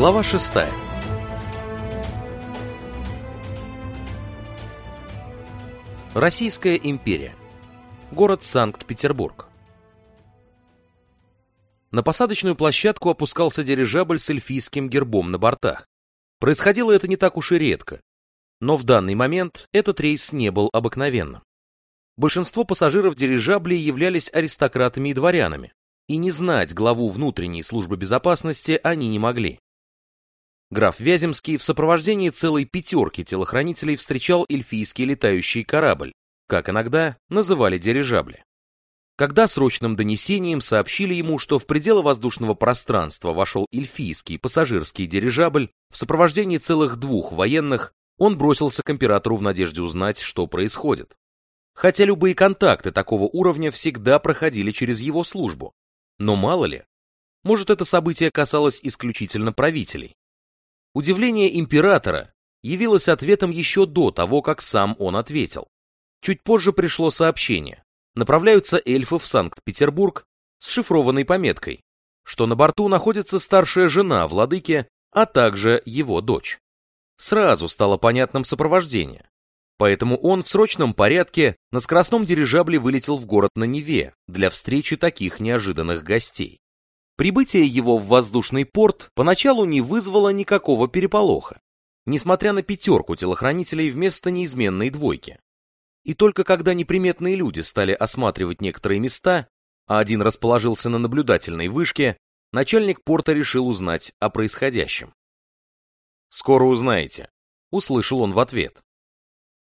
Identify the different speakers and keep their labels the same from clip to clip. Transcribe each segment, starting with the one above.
Speaker 1: Глава 6. Российская империя. Город Санкт-Петербург. На посадочную площадку опускался дирижабль с эльфийским гербом на бортах. Происходило это не так уж и редко, но в данный момент этот рейс не был обыкновенным. Большинство пассажиров дирижаблей являлись аристократами и дворянами, и не знать главу внутренней службы безопасности они не могли. Граф Вяземский в сопровождении целой пятерки телохранителей встречал эльфийский летающий корабль, как иногда называли дирижабли. Когда срочным донесением сообщили ему, что в пределы воздушного пространства вошел эльфийский пассажирский дирижабль в сопровождении целых двух военных, он бросился к императору в надежде узнать, что происходит. Хотя любые контакты такого уровня всегда проходили через его службу, но мало ли, может это событие касалось исключительно правителей. Удивление императора явилось ответом еще до того, как сам он ответил. Чуть позже пришло сообщение. Направляются эльфы в Санкт-Петербург с шифрованной пометкой, что на борту находится старшая жена владыки, а также его дочь. Сразу стало понятным сопровождение. Поэтому он в срочном порядке на скоростном дирижабле вылетел в город на Неве для встречи таких неожиданных гостей. Прибытие его в воздушный порт поначалу не вызвало никакого переполоха, несмотря на пятерку телохранителей вместо неизменной двойки. И только когда неприметные люди стали осматривать некоторые места, а один расположился на наблюдательной вышке, начальник порта решил узнать о происходящем. «Скоро узнаете», — услышал он в ответ.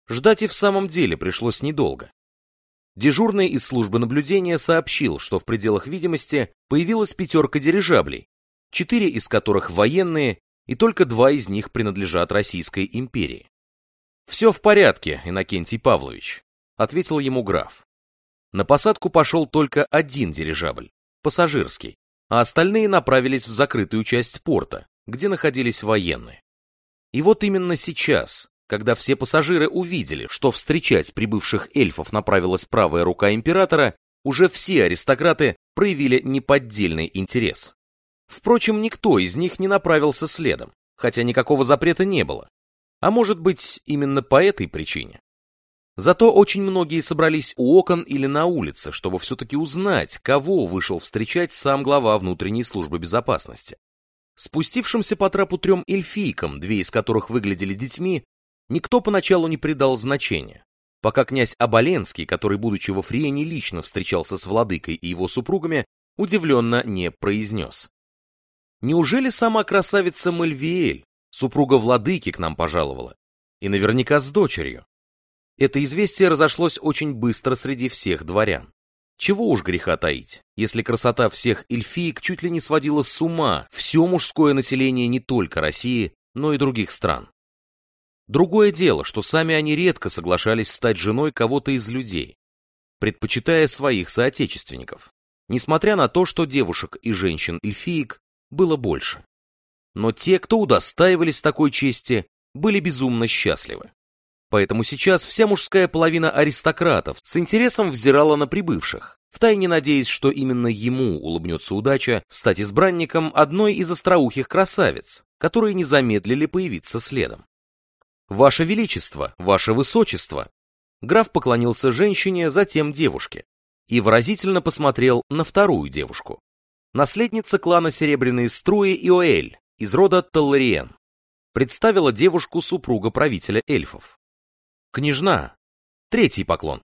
Speaker 1: Ждать и в самом деле пришлось недолго. Дежурный из службы наблюдения сообщил, что в пределах видимости появилась пятерка дирижаблей, четыре из которых военные, и только два из них принадлежат Российской империи. «Все в порядке, Иннокентий Павлович», — ответил ему граф. На посадку пошел только один дирижабль, пассажирский, а остальные направились в закрытую часть порта, где находились военные. И вот именно сейчас, когда все пассажиры увидели, что встречать прибывших эльфов направилась правая рука императора, уже все аристократы проявили неподдельный интерес. Впрочем, никто из них не направился следом, хотя никакого запрета не было. А может быть, именно по этой причине. Зато очень многие собрались у окон или на улице, чтобы все-таки узнать, кого вышел встречать сам глава внутренней службы безопасности. Спустившимся по трапу трем эльфийкам, две из которых выглядели детьми, никто поначалу не придал значения, пока князь Оболенский, который, будучи во Фриене, лично встречался с владыкой и его супругами, удивленно не произнес. Неужели сама красавица Мальвиэль, супруга владыки, к нам пожаловала? И наверняка с дочерью. Это известие разошлось очень быстро среди всех дворян. Чего уж греха таить, если красота всех эльфиек чуть ли не сводила с ума все мужское население не только России, но и других стран. Другое дело, что сами они редко соглашались стать женой кого-то из людей, предпочитая своих соотечественников, несмотря на то, что девушек и женщин-эльфиек было больше. Но те, кто удостаивались такой чести, были безумно счастливы. Поэтому сейчас вся мужская половина аристократов с интересом взирала на прибывших, втайне надеясь, что именно ему улыбнется удача стать избранником одной из остроухих красавиц, которые не замедлили появиться следом. «Ваше Величество, Ваше Высочество!» Граф поклонился женщине, затем девушке, и выразительно посмотрел на вторую девушку. Наследница клана Серебряные Струи Иоэль из рода Таллариен. Представила девушку супруга правителя эльфов. «Княжна!» Третий поклон.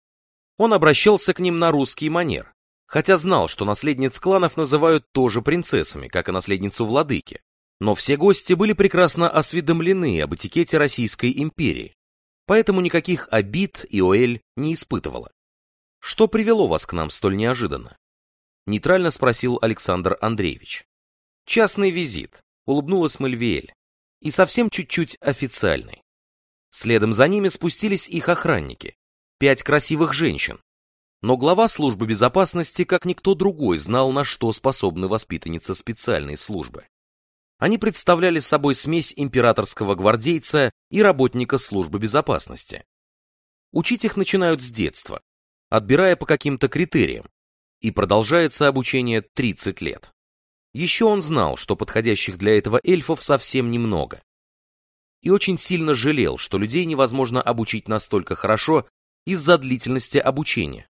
Speaker 1: Он обращался к ним на русский манер, хотя знал, что наследниц кланов называют тоже принцессами, как и наследницу владыки. Но все гости были прекрасно осведомлены об этикете Российской империи, поэтому никаких обид Иоэль не испытывала. «Что привело вас к нам столь неожиданно?» Нейтрально спросил Александр Андреевич. «Частный визит», — улыбнулась Мальвиэль. «И совсем чуть-чуть официальный». Следом за ними спустились их охранники, пять красивых женщин. Но глава службы безопасности, как никто другой, знал, на что способны воспитанницы специальной службы. Они представляли собой смесь императорского гвардейца и работника службы безопасности. Учить их начинают с детства, отбирая по каким-то критериям, и продолжается обучение 30 лет. Еще он знал, что подходящих для этого эльфов совсем немного. И очень сильно жалел, что людей невозможно обучить настолько хорошо из-за длительности обучения,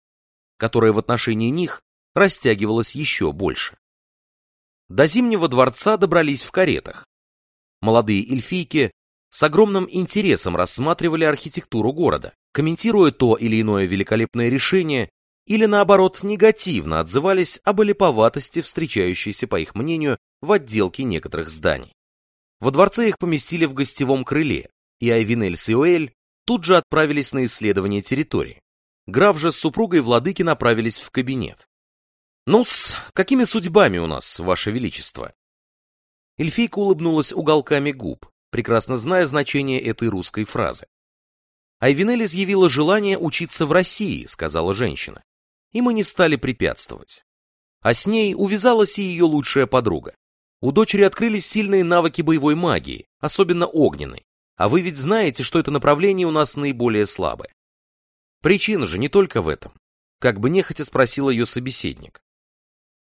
Speaker 1: которое в отношении них растягивалось еще больше. До Зимнего дворца добрались в каретах. Молодые эльфийки с огромным интересом рассматривали архитектуру города, комментируя то или иное великолепное решение или, наоборот, негативно отзывались об олиповатости, встречающейся, по их мнению, в отделке некоторых зданий. Во дворце их поместили в гостевом крыле, и Айвинель с Иоэль тут же отправились на исследование территории. Граф же с супругой владыки направились в кабинет. «Ну-с, какими судьбами у нас, ваше величество?» Эльфийка улыбнулась уголками губ, прекрасно зная значение этой русской фразы. Айвинель изъявила желание учиться в России, сказала женщина и мы не стали препятствовать. А с ней увязалась и ее лучшая подруга. У дочери открылись сильные навыки боевой магии, особенно огненной, а вы ведь знаете, что это направление у нас наиболее слабое. Причина же не только в этом, как бы нехотя спросил ее собеседник.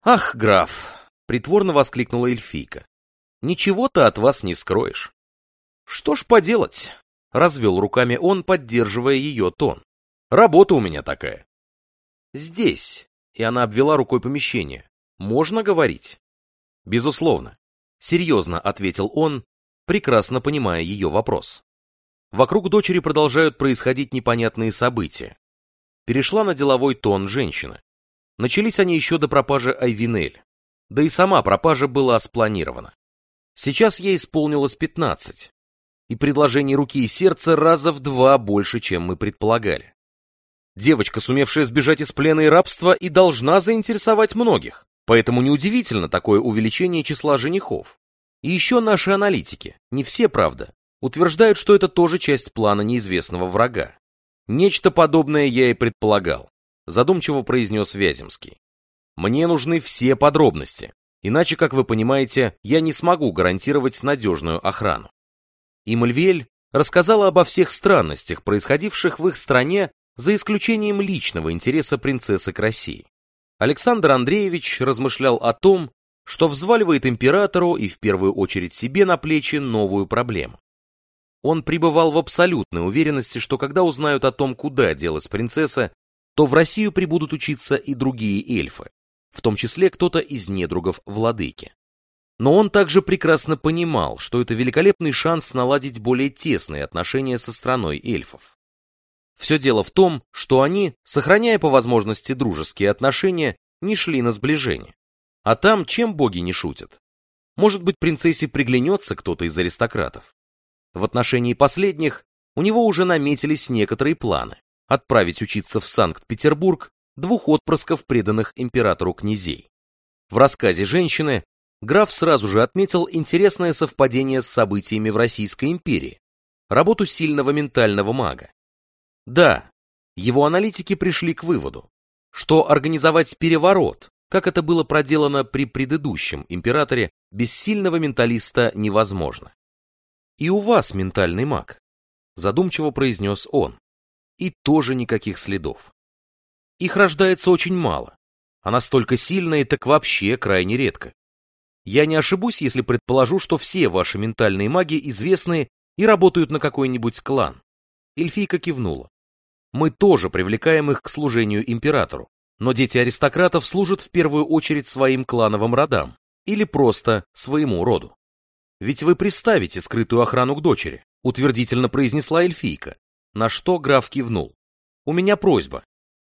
Speaker 1: «Ах, граф!» — притворно воскликнула эльфийка. «Ничего-то от вас не скроешь». «Что ж поделать?» — развел руками он, поддерживая ее тон. «Работа у меня такая. Здесь, и она обвела рукой помещение, можно говорить? Безусловно. Серьезно ответил он, прекрасно понимая ее вопрос. Вокруг дочери продолжают происходить непонятные события. Перешла на деловой тон женщина. Начались они еще до пропажи Айвинель. Да и сама пропажа была спланирована. Сейчас ей исполнилось 15. И предложение руки и сердца раза в два больше, чем мы предполагали. Девочка, сумевшая сбежать из плена и рабства, и должна заинтересовать многих. Поэтому неудивительно такое увеличение числа женихов. И еще наши аналитики, не все, правда, утверждают, что это тоже часть плана неизвестного врага. Нечто подобное я и предполагал, задумчиво произнес Вяземский. Мне нужны все подробности, иначе, как вы понимаете, я не смогу гарантировать надежную охрану. И Мальвиэль рассказала обо всех странностях, происходивших в их стране за исключением личного интереса принцессы к России. Александр Андреевич размышлял о том, что взваливает императору и в первую очередь себе на плечи новую проблему. Он пребывал в абсолютной уверенности, что когда узнают о том, куда делась принцесса, то в Россию прибудут учиться и другие эльфы, в том числе кто-то из недругов владыки. Но он также прекрасно понимал, что это великолепный шанс наладить более тесные отношения со страной эльфов. Все дело в том, что они, сохраняя по возможности дружеские отношения, не шли на сближение. А там чем боги не шутят? Может быть, принцессе приглянется кто-то из аристократов. В отношении последних у него уже наметились некоторые планы. Отправить учиться в Санкт-Петербург двух отпрысков, преданных императору князей. В рассказе женщины граф сразу же отметил интересное совпадение с событиями в Российской империи, работу сильного ментального мага. Да, его аналитики пришли к выводу, что организовать переворот, как это было проделано при предыдущем императоре, без сильного менталиста невозможно. И у вас ментальный маг, задумчиво произнес он, и тоже никаких следов. Их рождается очень мало, а настолько сильные так вообще крайне редко. Я не ошибусь, если предположу, что все ваши ментальные маги известны и работают на какой-нибудь клан. Эльфийка кивнула. Мы тоже привлекаем их к служению императору, но дети аристократов служат в первую очередь своим клановым родам или просто своему роду. Ведь вы приставите скрытую охрану к дочери, утвердительно произнесла эльфийка, на что граф кивнул. У меня просьба.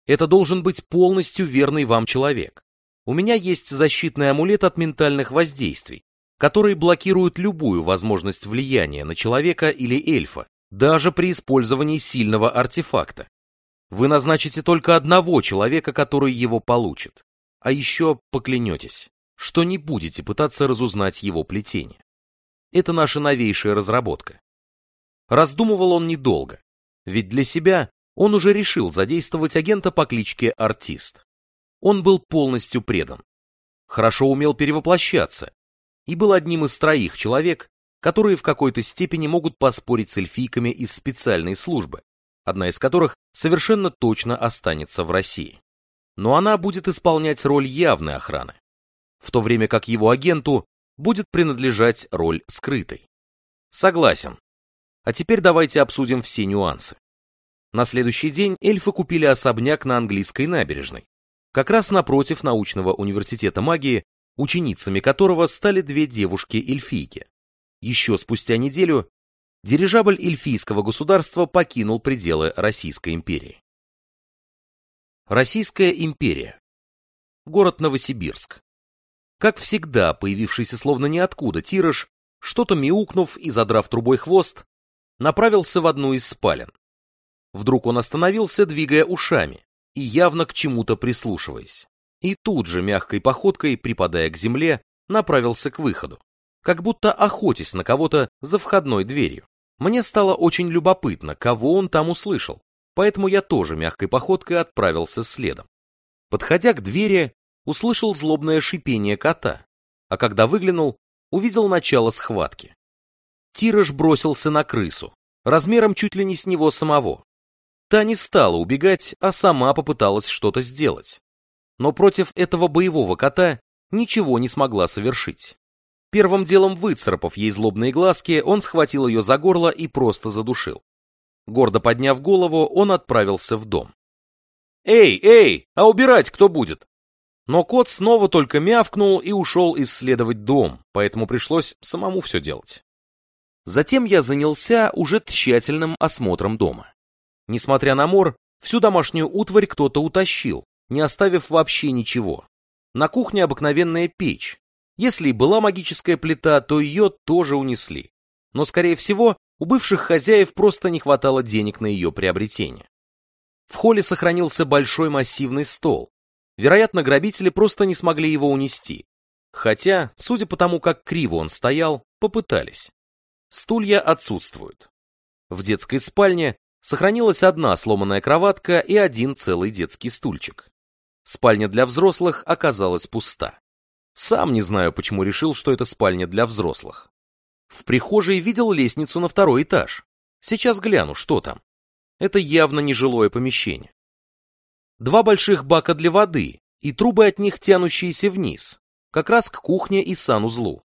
Speaker 1: Это должен быть полностью верный вам человек. У меня есть защитный амулет от ментальных воздействий, который блокирует любую возможность влияния на человека или эльфа, даже при использовании сильного артефакта. Вы назначите только одного человека, который его получит, а еще поклянетесь, что не будете пытаться разузнать его плетение. Это наша новейшая разработка. Раздумывал он недолго, ведь для себя он уже решил задействовать агента по кличке Артист. Он был полностью предан, хорошо умел перевоплощаться и был одним из троих человек, которые в какой-то степени могут поспорить с эльфийками из специальной службы, одна из которых совершенно точно останется в России. Но она будет исполнять роль явной охраны. в то время как его агенту будет принадлежать роль скрытой. Согласен. А теперь давайте обсудим все нюансы. На следующий день эльфы купили особняк на английской набережной, как раз напротив научного университета магии, ученицами которого стали две девушки-эльфийки. Еще спустя неделю дирижабль эльфийского государства покинул пределы Российской империи. Российская империя. Город Новосибирск. Как всегда, появившийся словно ниоткуда Тираж, что-то мяукнув и задрав трубой хвост, направился в одну из спален. Вдруг он остановился, двигая ушами и явно к чему-то прислушиваясь. И тут же мягкой походкой, припадая к земле, направился к выходу, как будто охотясь на кого-то за входной дверью. Мне стало очень любопытно, кого он там услышал, поэтому я тоже мягкой походкой отправился следом. Подходя к двери, услышал злобное шипение кота, а когда выглянул, увидел начало схватки. Тираж бросился на крысу, размером чуть ли не с него самого. Та не стала убегать, а сама попыталась что-то сделать. Но против этого боевого кота ничего не смогла совершить. Первым делом выцарапав ей злобные глазки, он схватил ее за горло и просто задушил. Гордо подняв голову, он отправился в дом. «Эй, эй, а убирать кто будет?» Но кот снова только мявкнул и ушел исследовать дом, поэтому пришлось самому все делать. Затем я занялся уже тщательным осмотром дома. Несмотря на мор, всю домашнюю утварь кто-то утащил, не оставив вообще ничего. На кухне обыкновенная печь. Если и была магическая плита, то ее тоже унесли. Но, скорее всего, у бывших хозяев просто не хватало денег на ее приобретение. В холле сохранился большой массивный стол. Вероятно, грабители просто не смогли его унести. Хотя, судя по тому, как криво он стоял, попытались. Стулья отсутствуют. В детской спальне сохранилась одна сломанная кроватка и один целый детский стульчик. Спальня для взрослых оказалась пуста. Сам не знаю, почему решил, что это спальня для взрослых. В прихожей видел лестницу на второй этаж. Сейчас гляну, что там. Это явно не жилое помещение. Два больших бака для воды и трубы от них тянущиеся вниз, как раз к кухне и санузлу.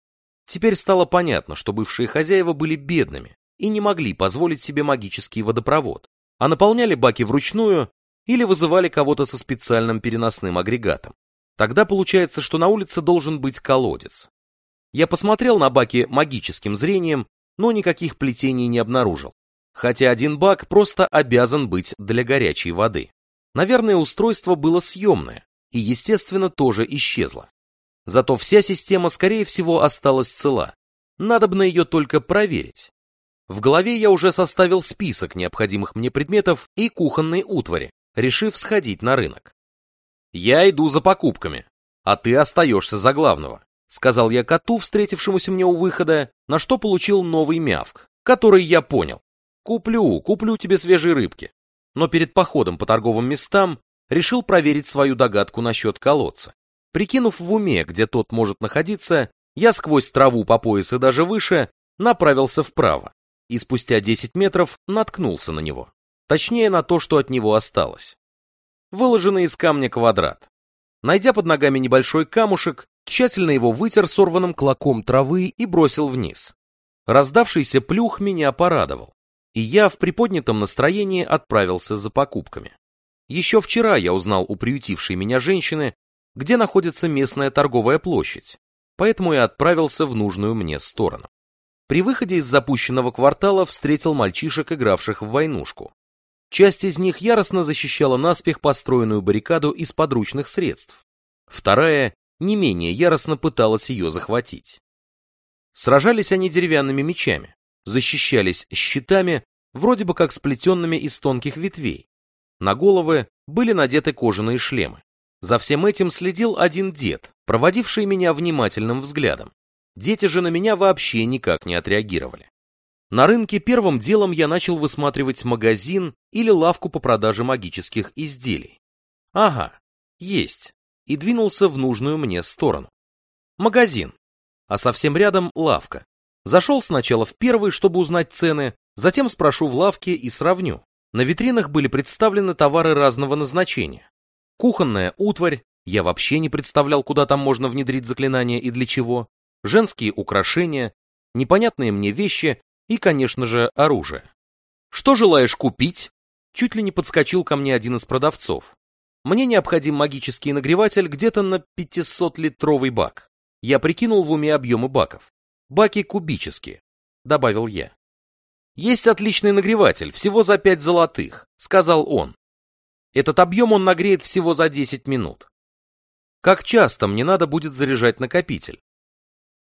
Speaker 1: Теперь стало понятно, что бывшие хозяева были бедными и не могли позволить себе магический водопровод, а наполняли баки вручную или вызывали кого-то со специальным переносным агрегатом. Тогда получается, что на улице должен быть колодец. Я посмотрел на баки магическим зрением, но никаких плетений не обнаружил. Хотя один бак просто обязан быть для горячей воды. Наверное, устройство было съемное и, естественно, тоже исчезло. Зато вся система, скорее всего, осталась цела. Надобно ее только проверить. В голове я уже составил список необходимых мне предметов и кухонной утвари, решив сходить на рынок. «Я иду за покупками, а ты остаешься за главного», сказал я коту, встретившемуся мне у выхода, на что получил новый мявк, который я понял. Куплю, куплю тебе свежие рыбки. Но перед походом по торговым местам решил проверить свою догадку насчет колодца. Прикинув в уме, где тот может находиться, я сквозь траву по пояс и даже выше направился вправо, и спустя 10 метров наткнулся на него. Точнее, на то, что от него осталось. Выложенный из камня квадрат. Найдя под ногами небольшой камушек, тщательно его вытер сорванным клоком травы и бросил вниз. Раздавшийся плюх меня порадовал, и я в приподнятом настроении отправился за покупками. Еще вчера я узнал у приютившей меня женщины, где находится местная торговая площадь, поэтому я отправился в нужную мне сторону. При выходе из запущенного квартала встретил мальчишек, игравших в войнушку. Часть из них яростно защищала наспех построенную баррикаду из подручных средств. Вторая не менее яростно пыталась ее захватить. Сражались они деревянными мечами, защищались щитами, вроде бы как сплетенными из тонких ветвей. На головы были надеты кожаные шлемы. За всем этим следил один дед, проводивший меня внимательным взглядом. Дети же на меня вообще никак не отреагировали. На рынке первым делом я начал высматривать магазин или лавку по продаже магических изделий. Ага, есть и двинулся в нужную мне сторону. Магазин, а совсем рядом лавка. Зашел сначала в первый, чтобы узнать цены, затем спрошу в лавке и сравню. На витринах были представлены товары разного назначения. Кухонная утварь, Я вообще не представлял, куда там можно внедрить заклинание и для чего. Женские украшения, непонятные мне вещи и, конечно же, оружие. «Что желаешь купить?» Чуть ли не подскочил ко мне один из продавцов. Мне необходим магический нагреватель где-то на 500-литровый бак. Я прикинул в уме объемы баков. Баки кубические, добавил я. Есть отличный нагреватель, всего за 5 золотых, сказал он. Этот объем он нагреет всего за 10 минут. Как часто мне надо будет заряжать накопитель?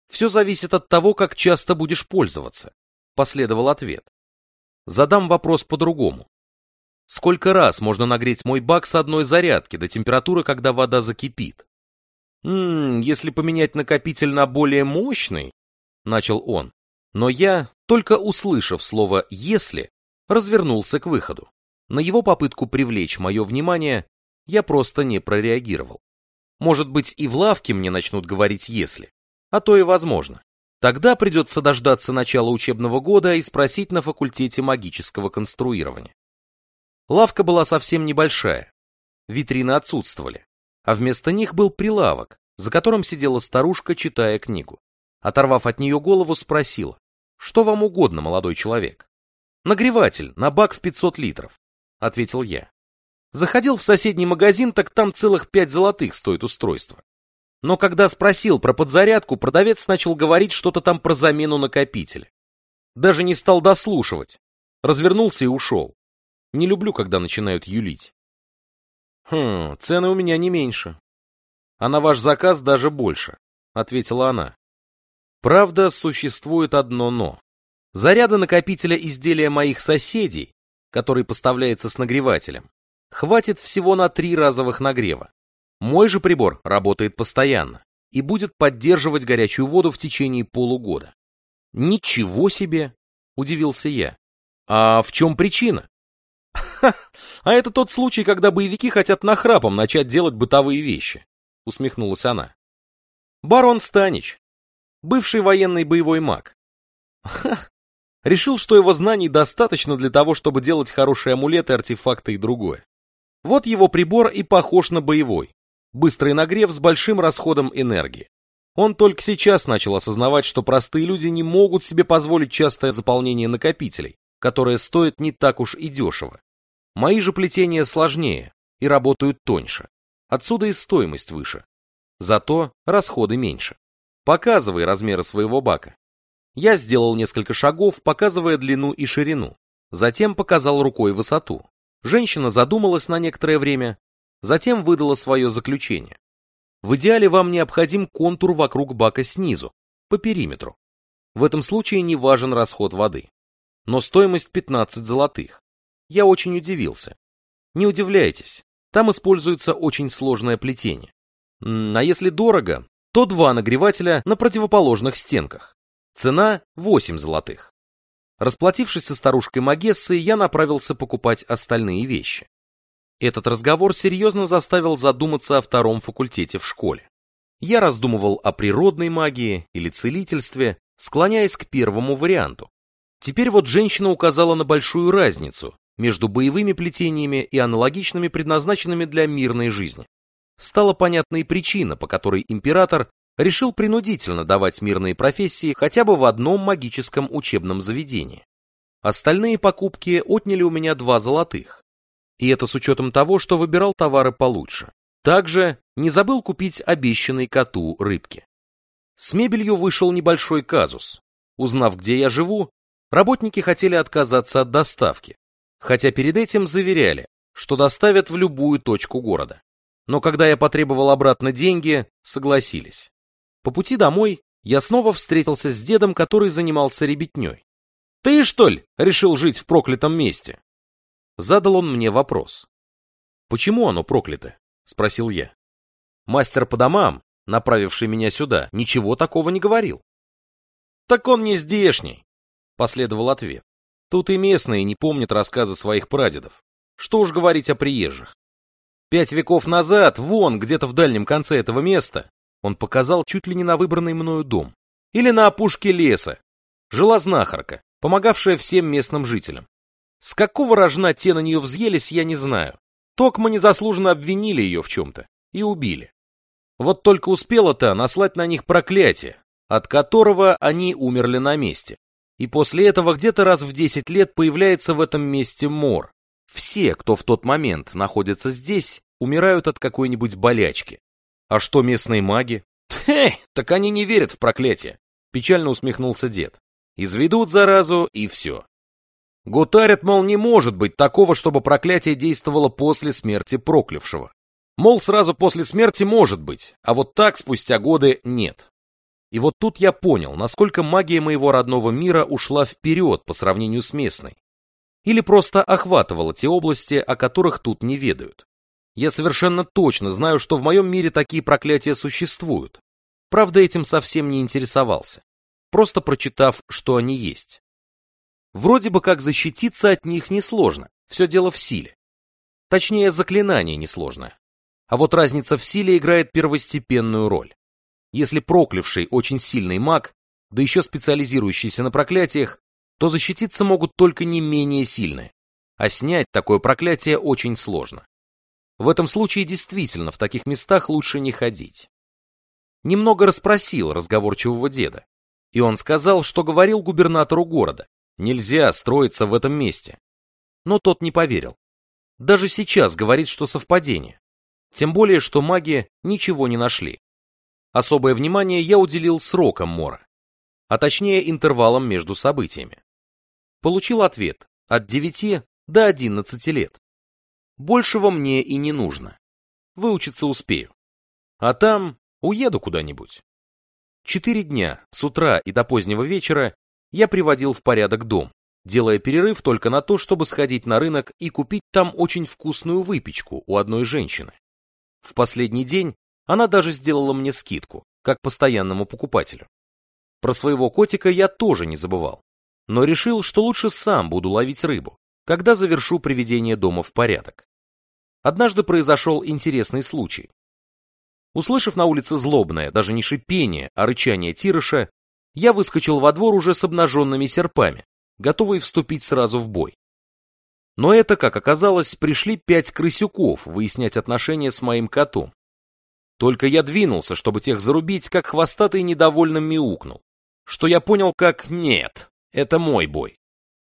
Speaker 1: Все зависит от того, как часто будешь пользоваться, последовал ответ. Задам вопрос по-другому. Сколько раз можно нагреть мой бак с одной зарядки до температуры, когда вода закипит? «Ммм, если поменять накопитель на более мощный», — начал он. Но я, только услышав слово «если», развернулся к выходу. На его попытку привлечь мое внимание я просто не прореагировал. Может быть, и в лавке мне начнут говорить «если», а то и возможно. Тогда придется дождаться начала учебного года и спросить на факультете магического конструирования. Лавка была совсем небольшая, витрины отсутствовали, а вместо них был прилавок, за которым сидела старушка, читая книгу. Оторвав от нее голову, спросила, что вам угодно, молодой человек? Нагреватель на бак в 500 литров, ответил я. Заходил в соседний магазин, так там целых пять золотых стоит устройство. Но когда спросил про подзарядку, продавец начал говорить что-то там про замену накопителя. Даже не стал дослушивать. Развернулся и ушел. Не люблю, когда начинают юлить. Хм, цены у меня не меньше. А на ваш заказ даже больше, ответила она. Правда, существует одно «но». Заряда накопителя изделия моих соседей, который поставляется с нагревателем, хватит всего на три разовых нагрева. Мой же прибор работает постоянно и будет поддерживать горячую воду в течение полугода. Ничего себе, удивился я. А в чем причина? а это тот случай, когда боевики хотят нахрапом начать делать бытовые вещи, усмехнулась она. Барон Станич, бывший военный боевой маг. Решил, что его знаний достаточно для того, чтобы делать хорошие амулеты, артефакты и другое. Вот его прибор и похож на боевой. Быстрый нагрев с большим расходом энергии. Он только сейчас начал осознавать, что простые люди не могут себе позволить частое заполнение накопителей, которое стоит не так уж и дешево. Мои же плетения сложнее и работают тоньше. Отсюда и стоимость выше. Зато расходы меньше. Показывай размеры своего бака. Я сделал несколько шагов, показывая длину и ширину. Затем показал рукой высоту. Женщина задумалась на некоторое время, затем выдала свое заключение. В идеале вам необходим контур вокруг бака снизу, по периметру. В этом случае не важен расход воды. Но стоимость 15 золотых. Я очень удивился. Не удивляйтесь, там используется очень сложное плетение. А если дорого, то два нагревателя на противоположных стенках. Цена 8 золотых. Расплатившись со старушкой Магессой, я направился покупать остальные вещи. Этот разговор серьезно заставил задуматься о втором факультете в школе. Я раздумывал о природной магии или целительстве, склоняясь к первому варианту. Теперь вот женщина указала на большую разницу между боевыми плетениями и аналогичными, предназначенными для мирной жизни. Стала понятна и причина, по которой император решил принудительно давать мирные профессии хотя бы в одном магическом учебном заведении. Остальные покупки отняли у меня два золотых. И это с учетом того, что выбирал товары получше. Также не забыл купить обещанный коту рыбки. С мебелью вышел небольшой казус. Узнав, где я живу, работники хотели отказаться от доставки, хотя перед этим заверяли, что доставят в любую точку города. Но когда я потребовал обратно деньги, согласились. По пути домой я снова встретился с дедом, который занимался ребятней. «Ты, что ли, решил жить в проклятом месте?» Задал он мне вопрос. «Почему оно проклято?» — спросил я. Мастер по домам, направивший меня сюда, ничего такого не говорил. «Так он не здешний», — последовал ответ. Тут и местные не помнят рассказы своих прадедов. Что уж говорить о приезжих. Пять веков назад, вон, где-то в дальнем конце этого места, он показал чуть ли не на выбранный мною дом. Или на опушке леса. Жила знахарка, помогавшая всем местным жителям. С какого рожна те на нее взъелись, я не знаю. Токма незаслуженно обвинили ее в чем-то. и убили. Вот только успела-то наслать на них проклятие, от которого они умерли на месте. И после этого где-то раз в 10 лет появляется в этом месте мор. Все, кто в тот момент находится здесь, умирают от какой-нибудь болячки. А что местные маги? Хе, так они не верят в проклятие. Печально усмехнулся дед. Изведут заразу и все. Гутарят, мол, не может быть такого, чтобы проклятие действовало после смерти проклявшего. Мол, сразу после смерти может быть, а вот так спустя годы нет. И вот тут я понял, насколько магия моего родного мира ушла вперед по сравнению с местной. Или просто охватывала те области, о которых тут не ведают. Я совершенно точно знаю, что в моем мире такие проклятия существуют. Правда, этим совсем не интересовался, просто прочитав, что они есть. Вроде бы как защититься от них несложно, все дело в силе. Точнее, заклинание несложное. А вот разница в силе играет первостепенную роль. Если проклявший очень сильный маг, да еще специализирующийся на проклятиях, то защититься могут только не менее сильные, а снять такое проклятие очень сложно. В этом случае действительно в таких местах лучше не ходить. Немного расспросил разговорчивого деда, и он сказал, что говорил губернатору города, нельзя строиться в этом месте. Но тот не поверил. Даже сейчас говорит, что совпадение. Тем более, что маги ничего не нашли. Особое внимание я уделил срокам Мора, а точнее интервалам между событиями. Получил ответ от 9 до 11 лет. Большего мне и не нужно. Выучиться успею. А там уеду куда-нибудь. Четыре дня, с утра и до позднего вечера, я приводил в порядок дом, делая перерыв только на то, чтобы сходить на рынок и купить там очень вкусную выпечку у одной женщины. В последний день она даже сделала мне скидку, как постоянному покупателю. Про своего котика я тоже не забывал, но решил, что лучше сам буду ловить рыбу, когда завершу приведение дома в порядок. Однажды произошел интересный случай. Услышав на улице злобное, даже не шипение, а рычание Тирыша, я выскочил во двор уже с обнаженными серпами, готовый вступить сразу в бой. Но это, как оказалось, пришли пять крысюков выяснять отношения с моим котом. Только я двинулся, чтобы тех зарубить, как хвостатый недовольно мяукнул. Что я понял как «нет, это мой бой».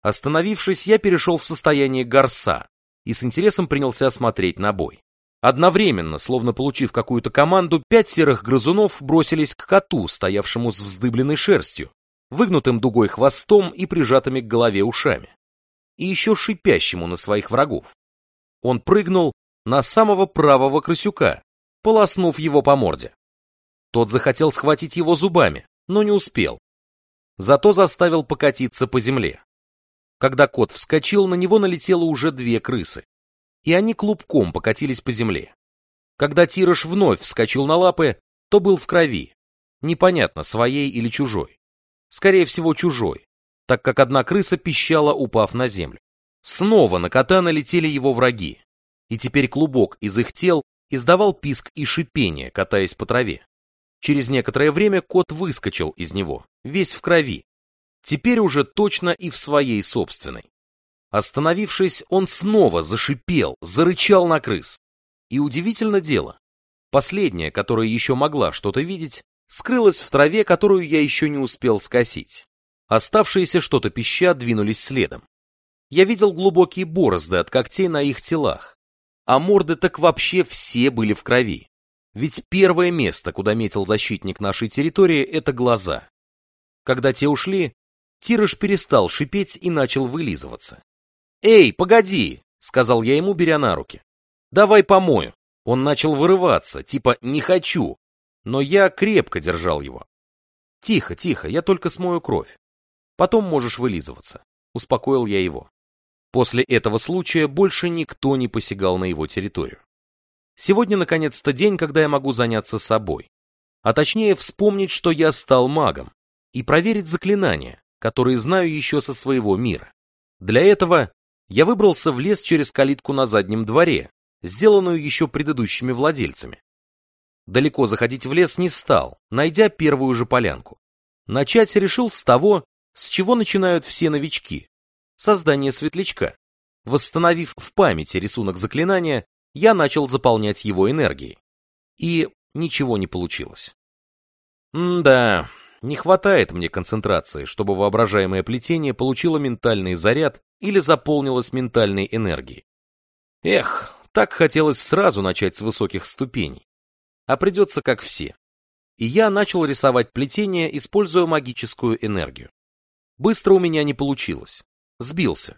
Speaker 1: Остановившись, я перешел в состояние горса и с интересом принялся смотреть на бой. Одновременно, словно получив какую-то команду, пять серых грызунов бросились к коту, стоявшему с вздыбленной шерстью, выгнутым дугой хвостом и прижатыми к голове ушами и еще шипящему на своих врагов. Он прыгнул на самого правого крысюка, полоснув его по морде. Тот захотел схватить его зубами, но не успел. Зато заставил покатиться по земле. Когда кот вскочил, на него налетело уже две крысы. И они клубком покатились по земле. Когда Тирыш вновь вскочил на лапы, то был в крови. Непонятно, своей или чужой. Скорее всего, чужой так как одна крыса пищала, упав на землю. Снова на кота налетели его враги, и теперь клубок из их тел издавал писк и шипение, катаясь по траве. Через некоторое время кот выскочил из него, весь в крови, теперь уже точно и в своей собственной. Остановившись, он снова зашипел, зарычал на крыс. И удивительно дело, последняя, которая еще могла что-то видеть, скрылась в траве, которую я еще не успел скосить. Оставшиеся что-то пища двинулись следом. Я видел глубокие борозды от когтей на их телах. А морды так вообще все были в крови. Ведь первое место, куда метил защитник нашей территории, это глаза. Когда те ушли, Тирыш перестал шипеть и начал вылизываться. «Эй, погоди!» — сказал я ему, беря на руки. «Давай помою». Он начал вырываться, типа «не хочу», но я крепко держал его. «Тихо, тихо, я только смою кровь. Потом можешь вылизываться. Успокоил я его. После этого случая больше никто не посягал на его территорию. Сегодня, наконец-то, день, когда я могу заняться собой. А точнее, вспомнить, что я стал магом. И проверить заклинания, которые знаю еще со своего мира. Для этого я выбрался в лес через калитку на заднем дворе, сделанную еще предыдущими владельцами. Далеко заходить в лес не стал, найдя первую же полянку. Начать решил с того, с чего начинают все новички? Создание светлячка. Восстановив в памяти рисунок заклинания, я начал заполнять его энергией. И ничего не получилось. М-да, не хватает мне концентрации, чтобы воображаемое плетение получило ментальный заряд или заполнилось ментальной энергией. Эх, так хотелось сразу начать с высоких ступеней. А придется как все. И я начал рисовать плетение, используя магическую энергию. Быстро у меня не получилось. Сбился.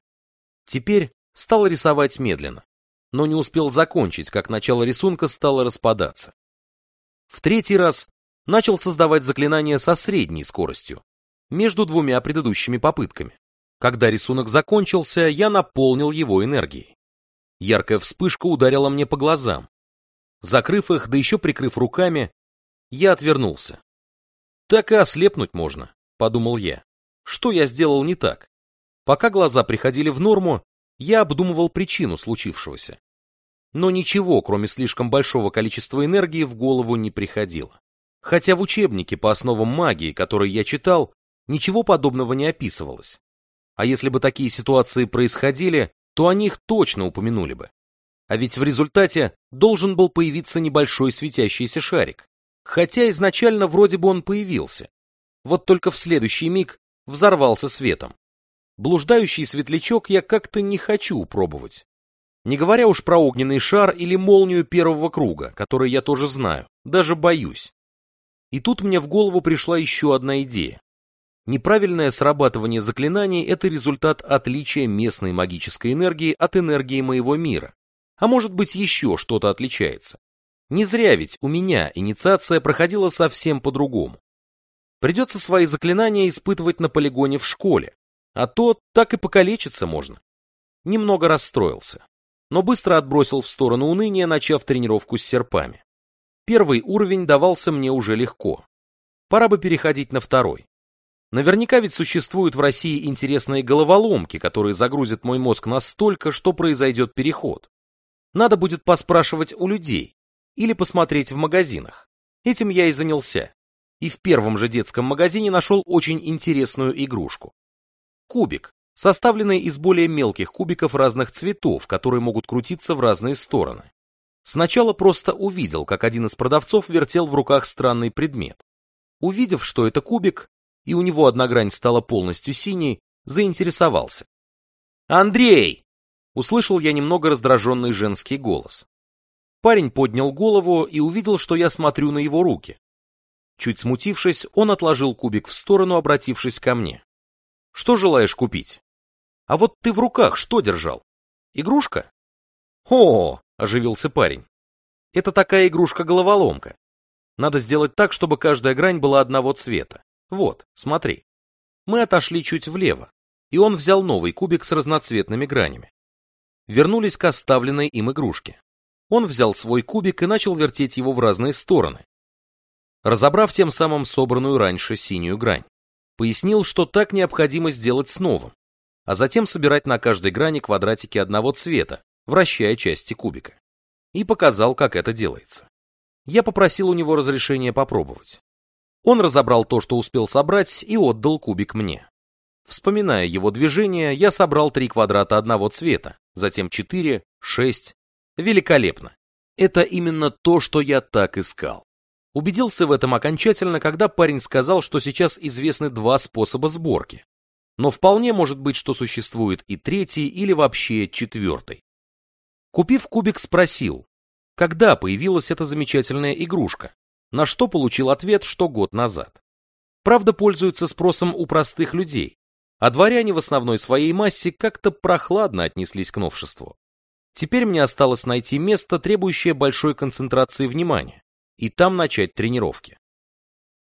Speaker 1: Теперь стал рисовать медленно, но не успел закончить, как начало рисунка стало распадаться. В третий раз начал создавать заклинание со средней скоростью, между двумя предыдущими попытками. Когда рисунок закончился, я наполнил его энергией. Яркая вспышка ударила мне по глазам. Закрыв их, да еще прикрыв руками, я отвернулся. Так и ослепнуть можно, подумал я. Что я сделал не так? Пока глаза приходили в норму, я обдумывал причину случившегося. Но ничего, кроме слишком большого количества энергии, в голову не приходило. Хотя в учебнике по основам магии, который я читал, ничего подобного не описывалось. А если бы такие ситуации происходили, то о них точно упомянули бы. А ведь в результате должен был появиться небольшой светящийся шарик. Хотя изначально вроде бы он появился. Вот только в следующий миг взорвался светом. Блуждающий светлячок я как-то не хочу пробовать. Не говоря уж про огненный шар или молнию первого круга, который я тоже знаю, даже боюсь. И тут мне в голову пришла еще одна идея. Неправильное срабатывание заклинаний – это результат отличия местной магической энергии от энергии моего мира. А может быть еще что-то отличается. Не зря ведь у меня инициация проходила совсем по-другому. Придется свои заклинания испытывать на полигоне в школе, а то так и покалечиться можно. Немного расстроился, но быстро отбросил в сторону уныния, начав тренировку с серпами. Первый уровень давался мне уже легко. Пора бы переходить на второй. Наверняка ведь существуют в России интересные головоломки, которые загрузят мой мозг настолько, что произойдет переход. Надо будет поспрашивать у людей или посмотреть в магазинах. Этим я и занялся. И в первом же детском магазине нашел очень интересную игрушку. Кубик, составленный из более мелких кубиков разных цветов, которые могут крутиться в разные стороны. Сначала просто увидел, как один из продавцов вертел в руках странный предмет. Увидев, что это кубик, и у него одна грань стала полностью синей, заинтересовался. «Андрей!» — услышал я немного раздраженный женский голос. Парень поднял голову и увидел, что я смотрю на его руки. Чуть смутившись, он отложил кубик в сторону, обратившись ко мне. «Что желаешь купить?» «А вот ты в руках что держал? Игрушка?» «О, оживился парень. Это такая игрушка-головоломка. Надо сделать так, чтобы каждая грань была одного цвета. Вот, смотри. Мы отошли чуть влево, и он взял новый кубик с разноцветными гранями. Вернулись к оставленной им игрушке. Он взял свой кубик и начал вертеть его в разные стороны, разобрав тем самым собранную раньше синюю грань. Пояснил, что так необходимо сделать с новым, а затем собирать на каждой грани квадратики одного цвета, вращая части кубика. И показал, как это делается. Я попросил у него разрешения попробовать. Он разобрал то, что успел собрать, и отдал кубик мне. Вспоминая его движение, я собрал три квадрата одного цвета, затем четыре, шесть. Великолепно. Это именно то, что я так искал. Убедился в этом окончательно, когда парень сказал, что сейчас известны два способа сборки. Но вполне может быть, что существует и третий или вообще четвертый. Купив кубик, спросил, когда появилась эта замечательная игрушка, на что получил ответ, что год назад. Правда, пользуется спросом у простых людей, а дворяне в основной своей массе как-то прохладно отнеслись к новшеству. Теперь мне осталось найти место, требующее большой концентрации внимания, и там начать тренировки.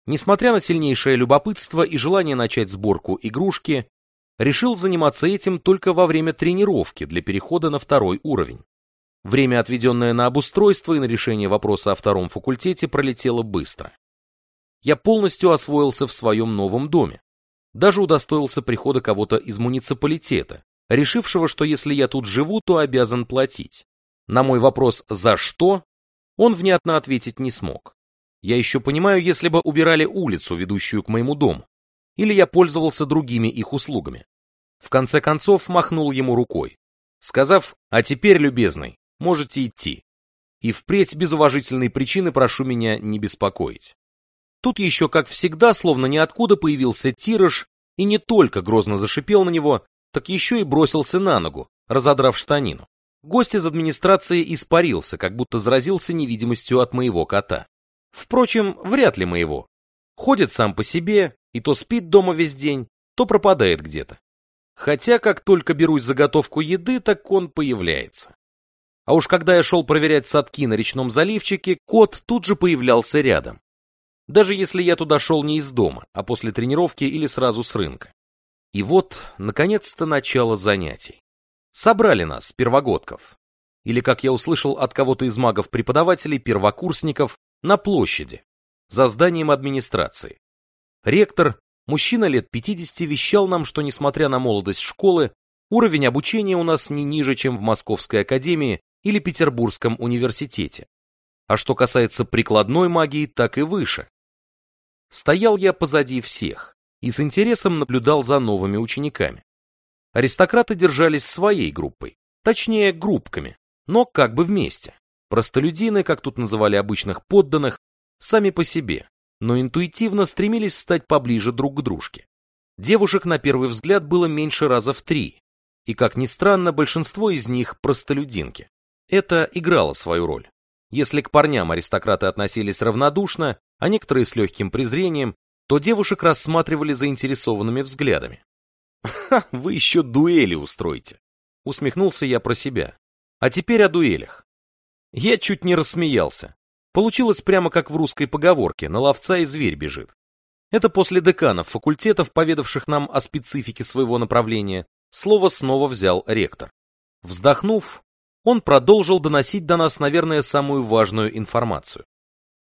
Speaker 1: Несмотря на сильнейшее любопытство и желание начать сборку игрушки, решил заниматься этим только во время тренировки для перехода на второй уровень. Время, отведенное на обустройство и на решение вопроса о втором факультете, пролетело быстро. Я полностью освоился в своем новом доме. Даже удостоился прихода кого-то из муниципалитета, решившего, что если я тут живу, то обязан платить. На мой вопрос «за что?» он внятно ответить не смог. Я еще понимаю, если бы убирали улицу, ведущую к моему дому, или я пользовался другими их услугами. В конце концов махнул ему рукой, сказав «А теперь, любезный, можете идти. И впредь без уважительной причины прошу меня не беспокоить. Тут еще, как всегда, словно ниоткуда появился Тираж и не только грозно зашипел на него, так еще и бросился на ногу, разодрав штанину. Гость из администрации испарился, как будто заразился невидимостью от моего кота. Впрочем, вряд ли моего. Ходит сам по себе, и то спит дома весь день, то пропадает где-то. Хотя, как только берусь заготовку еды, так он появляется. А уж когда я шел проверять садки на речном заливчике, кот тут же появлялся рядом. Даже если я туда шел не из дома, а после тренировки или сразу с рынка. И вот, наконец-то, начало занятий. Собрали нас, первогодков. Или, как я услышал от кого-то из магов-преподавателей, первокурсников, на площади, за зданием администрации. Ректор, мужчина лет 50, вещал нам, что, несмотря на молодость школы, уровень обучения у нас не ниже, чем в Московской академии или Петербургском университете. А что касается прикладной магии, так и выше. Стоял я позади всех и с интересом наблюдал за новыми учениками. Аристократы держались своей группой, точнее группками, но как бы вместе. Простолюдины, как тут называли обычных подданных, сами по себе, но интуитивно стремились стать поближе друг к дружке. Девушек на первый взгляд было меньше раза в три, и, как ни странно, большинство из них простолюдинки. Это играло свою роль. Если к парням аристократы относились равнодушно, а некоторые с легким презрением, то девушек рассматривали заинтересованными взглядами. «Ха, вы еще дуэли устроите!» Усмехнулся я про себя. А теперь о дуэлях. Я чуть не рассмеялся. Получилось прямо как в русской поговорке «на ловца и зверь бежит». Это после деканов факультетов, поведавших нам о специфике своего направления, слово снова взял ректор. Вздохнув, он продолжил доносить до нас, наверное, самую важную информацию.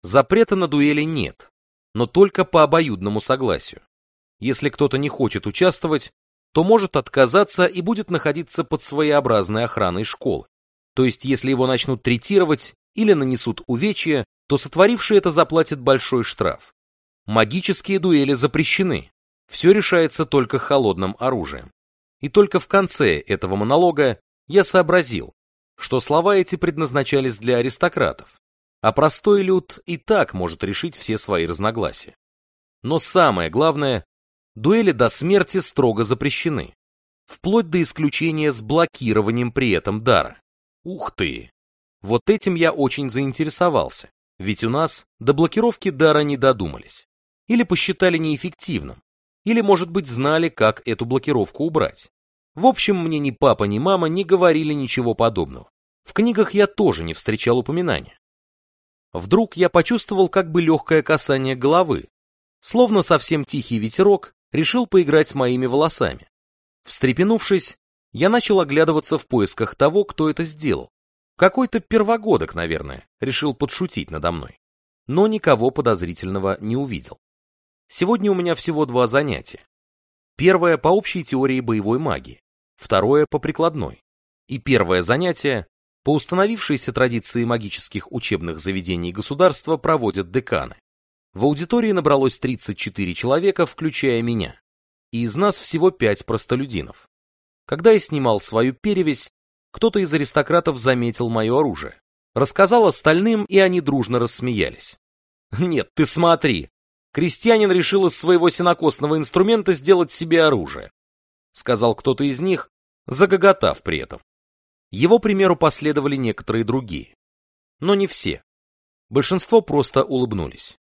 Speaker 1: Запрета на дуэли нет, но только по обоюдному согласию. Если кто-то не хочет участвовать, то может отказаться и будет находиться под своеобразной охраной школы. То есть, если его начнут третировать или нанесут увечья, то сотворивший это заплатит большой штраф. Магические дуэли запрещены. Все решается только холодным оружием. И только в конце этого монолога я сообразил, что слова эти предназначались для аристократов, а простой люд и так может решить все свои разногласия. Но самое главное, дуэли до смерти строго запрещены, вплоть до исключения с блокированием при этом дара. Ух ты! Вот этим я очень заинтересовался, ведь у нас до блокировки дара не додумались. Или посчитали неэффективным, или, может быть, знали, как эту блокировку убрать. В общем, мне ни папа, ни мама не говорили ничего подобного. В книгах я тоже не встречал упоминания. Вдруг я почувствовал как бы легкое касание головы, словно совсем тихий ветерок решил поиграть моими волосами. Встрепенувшись, я начал оглядываться в поисках того, кто это сделал. Какой-то первогодок, наверное, решил подшутить надо мной. Но никого подозрительного не увидел. Сегодня у меня всего два занятия. Первое по общей теории боевой магии, второе по прикладной. И первое занятие по установившейся традиции магических учебных заведений государства проводят деканы. В аудитории набралось 34 человека, включая меня. И из нас всего 5 простолюдинов. Когда я снимал свою перевесь, кто-то из аристократов заметил мое оружие. Рассказал остальным, и они дружно рассмеялись. Нет, ты смотри. Крестьянин решил из своего сенокосного инструмента сделать себе оружие. Сказал кто-то из них, загоготав при этом. Его примеру последовали некоторые другие. Но не все. Большинство просто улыбнулись.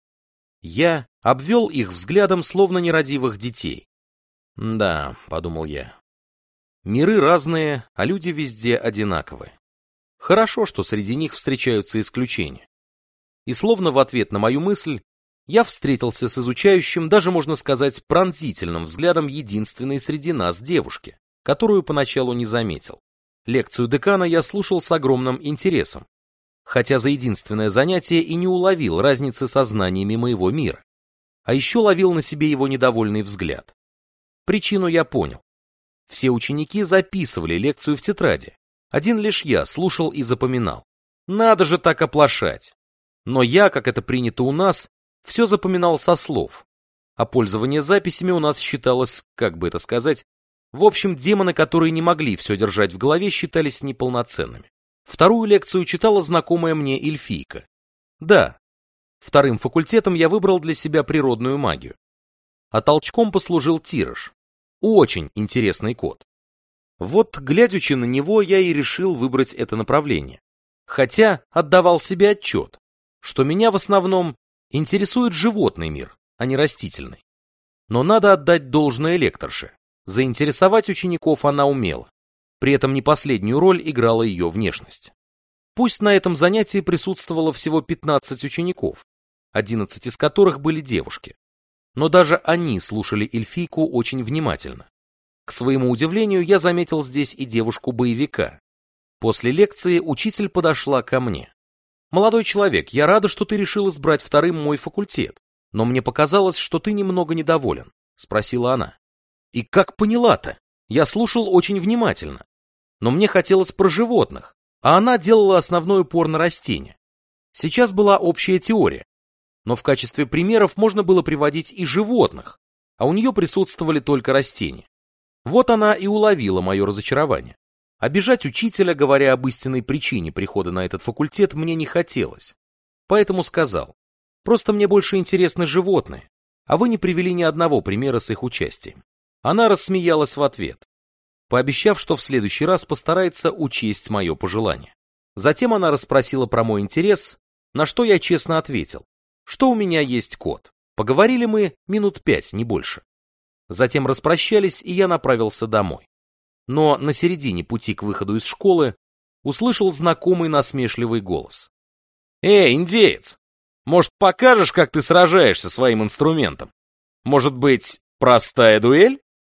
Speaker 1: Я обвел их взглядом, словно нерадивых детей. «Да», — подумал я, — «миры разные, а люди везде одинаковые. Хорошо, что среди них встречаются исключения». И словно в ответ на мою мысль, я встретился с изучающим, даже можно сказать, пронзительным взглядом единственной среди нас девушки, которую поначалу не заметил. Лекцию декана я слушал с огромным интересом, хотя за единственное занятие и не уловил разницы со знаниями моего мира. А еще ловил на себе его недовольный взгляд. Причину я понял. Все ученики записывали лекцию в тетради. Один лишь я слушал и запоминал. Надо же так оплошать. Но я, как это принято у нас, все запоминал со слов. А пользование записями у нас считалось, как бы это сказать, в общем, демоны, которые не могли все держать в голове, считались неполноценными. Вторую лекцию читала знакомая мне эльфийка. Да, вторым факультетом я выбрал для себя природную магию. А толчком послужил Тираж. Очень интересный код. Вот, глядячи на него, я и решил выбрать это направление. Хотя отдавал себе отчет, что меня в основном интересует животный мир, а не растительный. Но надо отдать должное лекторше. Заинтересовать учеников она умела. При этом не последнюю роль играла ее внешность. Пусть на этом занятии присутствовало всего 15 учеников, 11 из которых были девушки. Но даже они слушали эльфийку очень внимательно. К своему удивлению, я заметил здесь и девушку-боевика. После лекции учитель подошла ко мне. «Молодой человек, я рада, что ты решил избрать вторым мой факультет, но мне показалось, что ты немного недоволен», — спросила она. «И как поняла-то? Я слушал очень внимательно. Но мне хотелось про животных, а она делала основной упор на растения. Сейчас была общая теория, но в качестве примеров можно было приводить и животных, а у нее присутствовали только растения. Вот она и уловила мое разочарование. Обижать учителя, говоря об истинной причине прихода на этот факультет, мне не хотелось. Поэтому сказал, просто мне больше интересны животные, а вы не привели ни одного примера с их участием. Она рассмеялась в ответ, пообещав, что в следующий раз постарается учесть мое пожелание. Затем она расспросила про мой интерес, на что я честно ответил, что у меня есть кот. Поговорили мы минут пять, не больше. Затем распрощались, и я направился домой. Но на середине пути к выходу из школы услышал знакомый насмешливый голос. «Эй, индеец! Может, покажешь, как ты сражаешься своим инструментом? Может быть, простая дуэль?»